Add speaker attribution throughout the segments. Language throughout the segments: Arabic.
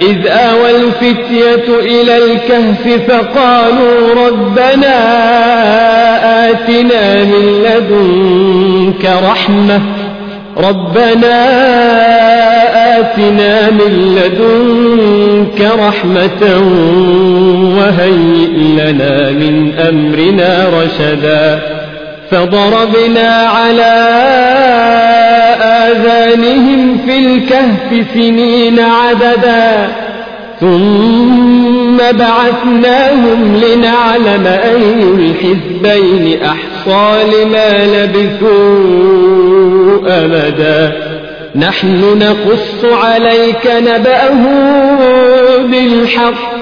Speaker 1: إذ آوى الفتية إلى الكهف فقالوا ربنا آتنا من لدنك رحمة. ربنا آتنا من لدنك رحمة وهيئ لنا من أمرنا رشدا. فضربنا على آذانهم في الكهف سنين عددا. ثم بعثناهم لنعلم أي الحزبين أحصى لما لبثوا أمدا نحن نقص عليك نبأه بالحق.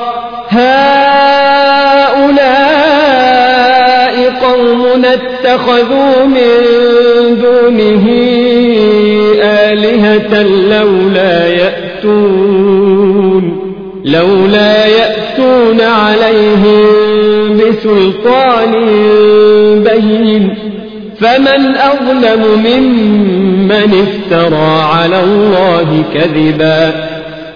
Speaker 1: هؤلاء قوم اتخذوا من دونه آلهة لولا يأتون لولا يأتون عليهم بسلطان بين فمن أظلم ممن افترى على الله كذبا.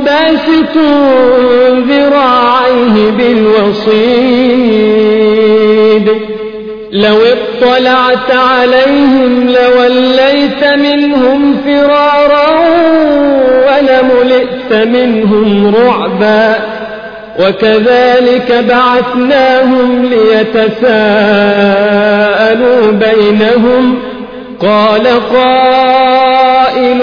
Speaker 1: باسط ذراعيه بالوصيد. لو اطلعت عليهم لوليت منهم فرارا ولملئت منهم رعبا. وكذلك بعثناهم ليتساءلوا بينهم. قال قائل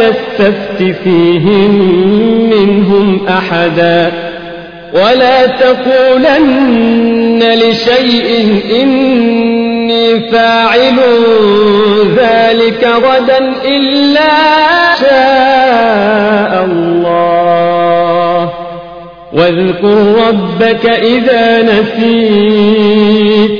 Speaker 1: تستفت فيهم منهم أحدا ولا تقولن لشيء إني فاعل ذلك غدا إلا شاء الله. واذكر ربك إذا نسيت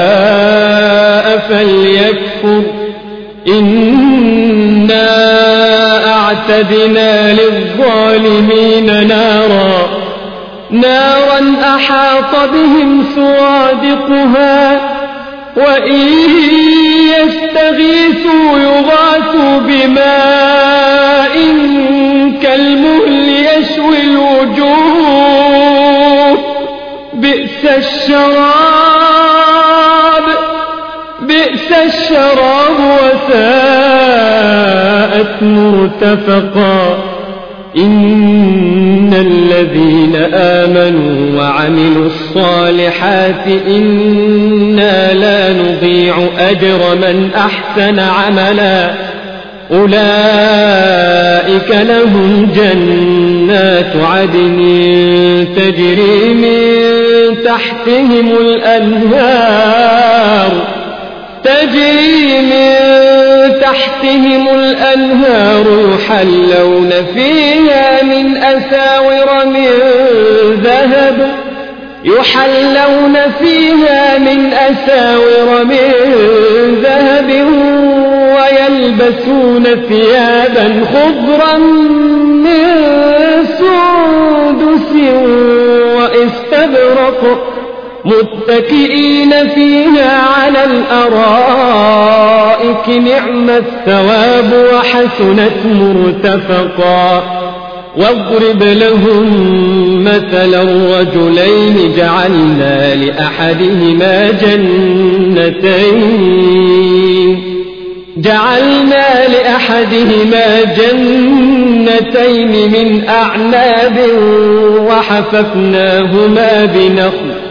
Speaker 1: إنا أعتدنا للظالمين نارا نارا أحاط بهم سرادقها وإن يستغيثوا يغاثوا بماء كالمهل يشوي الوجوه بئس الشراب بئس الشراب وساءت مرتفقا إن الذين آمنوا وعملوا الصالحات إنا لا نضيع أجر من أحسن عملا. أولئك لهم جنات عدن تجري من تحتهم الأنهار. تجري من تحتهم الأنهار يحلون فيها من أساور من ذهب يحلون فيها من أساور من ذهب ويلبسون ثيابا خضرا من سندس وإستبرق. متكئين فيها على الأرائك نعم الثواب وحسنت مرتفقا. واضرب لهم مثلا رجلين جعلنا لأحدهما جنتين. جعلنا لأحدهما جنتين من أعناب وحففناهما بنخل.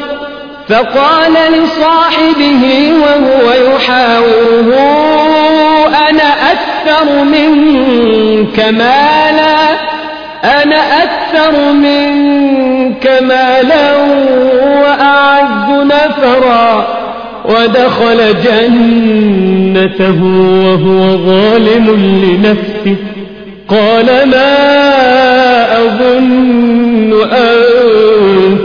Speaker 1: فقال لصاحبه وهو يحاوره أنا أكثر منك مالا؟ أنا أكثر منك مالا وأعز نفرا؟ ودخل جنته وهو ظالم لنفسه قال ما أظن أن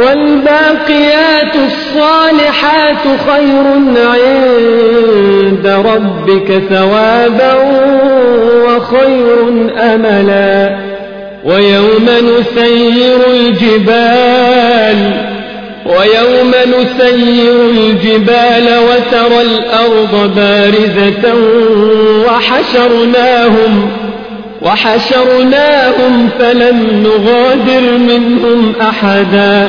Speaker 1: والباقيات الصالحات خير عند ربك ثوابا وخير أملا. ويوم نسير الجبال ويوم نسير الجبال وترى الأرض بارزة وحشرناهم وحشرناهم فلم نغادر منهم أحدا.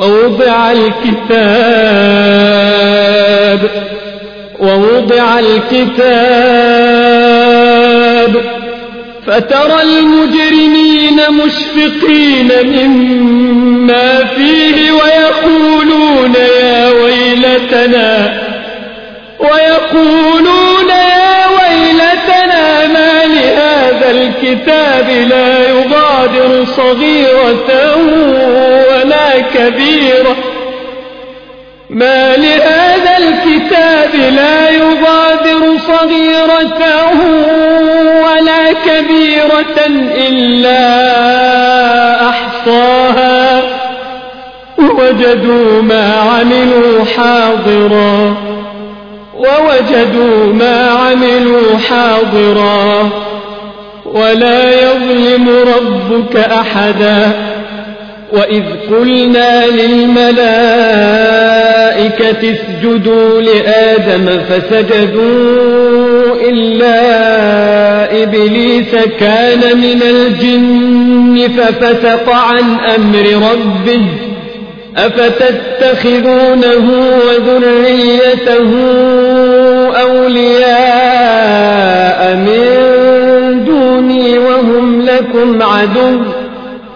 Speaker 1: ووضع الكتاب ووضع الكتاب. فترى المجرمين مشفقين مما فيه ويقولون يا ويلتنا ويقولون يا ويلتنا ما لهذا الكتاب لا يغادر صغيرة كبيرة. ما لهذا الكتاب لا يغادر صغيرة ولا كبيرة إلا أحصاها. ووجدوا ما عملوا حاضرا. ووجدوا ما عملوا حاضرا. ولا يظلم ربك أحدا. وإذ قلنا للملائكة اسجدوا لآدم فسجدوا إلا إبليس كان من الجن ففتق عن أمر ربه أفتتخذونه وذريته أولياء من دوني وهم لكم عدو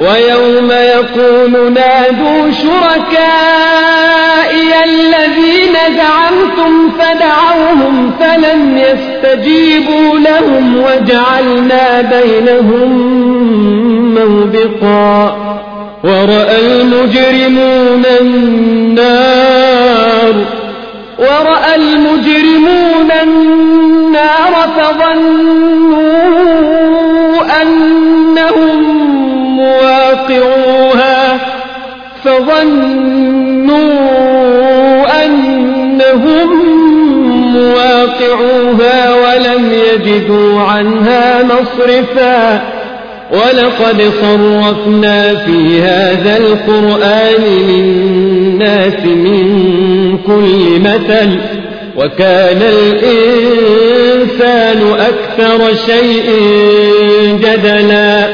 Speaker 1: ويوم يقول نادوا شركائي الذين زعمتم فدعوهم فلم يستجيبوا لهم وجعلنا بينهم موبقا ورأى المجرمون النار ورأى المجرمون النار فظنوا أنهم مواقعوها فظنوا أنهم واقعوها ولم يجدوا عنها مصرفا ولقد صرفنا في هذا القرآن للناس من كل مثل وكان الإنسان أكثر شيء جدلا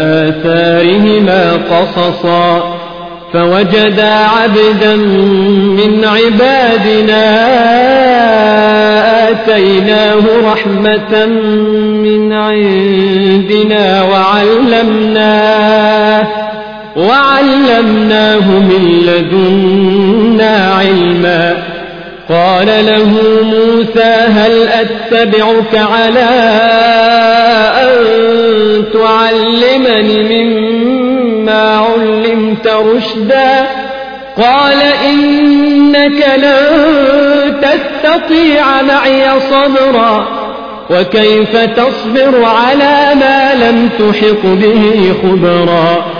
Speaker 1: آثارهما قصصا فوجدا عبدا من عبادنا آتيناه رحمة من عندنا وعلمناه وعلمناه من لدنا علما قال له موسى هل أتبعك على أن تعلمني مما علمت رشدا؟ قال إنك لن تستطيع معي صبرا وكيف تصبر على ما لم تحط به خبرا؟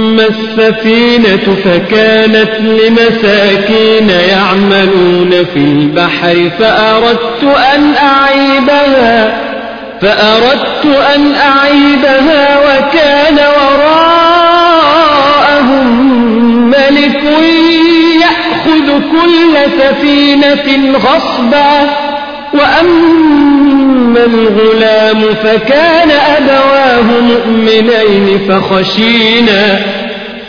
Speaker 1: السفينة فكانت لمساكين يعملون في البحر فأردت أن أعيبها فأردت أن أعيبها وكان وراءهم ملك يأخذ كل سفينة غصبا. وأما الغلام فكان أبواه مؤمنين فخشينا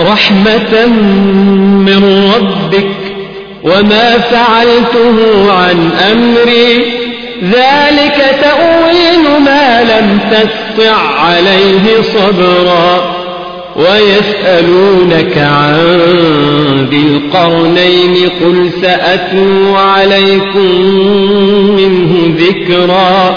Speaker 1: رحمة من ربك وما فعلته عن أمري. ذلك تأويل ما لم تستع عليه صبرا. ويسألونك عن ذي القرنين قل سأتلو عليكم منه ذكرا.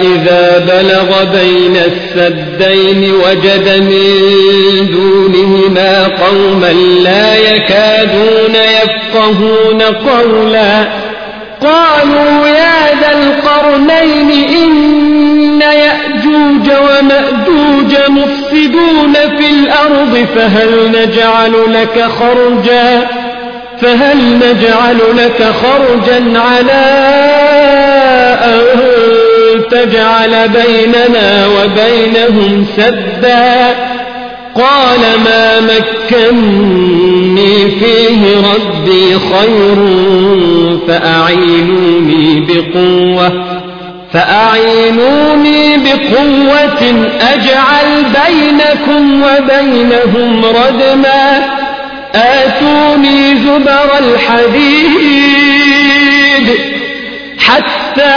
Speaker 1: إذا بلغ بين السدين وجد من دونهما قوما لا يكادون يفقهون قولا. قالوا يا ذا القرنين إن يأجوج ومأجوج مفسدون في الأرض فهل نجعل لك خرجا؟ فهل نجعل لك خرجا على أن تجعل بيننا وبينهم سدا. قال ما مكني فيه ربي خير فأعينوني بقوة فأعينوني بقوة أجعل بينكم وبينهم ردما. آتوني زبر الحديد حتى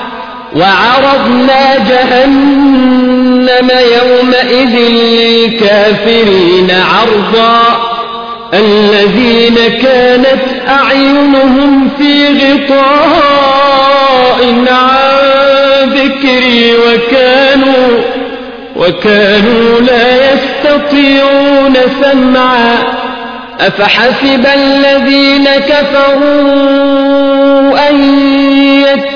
Speaker 1: وعرضنا جهنم يومئذ للكافرين عرضا. الذين كانت أعينهم في غطاء عن ذكري وكانوا وكانوا لا يستطيعون سمعا. أفحسب الذين كفروا أن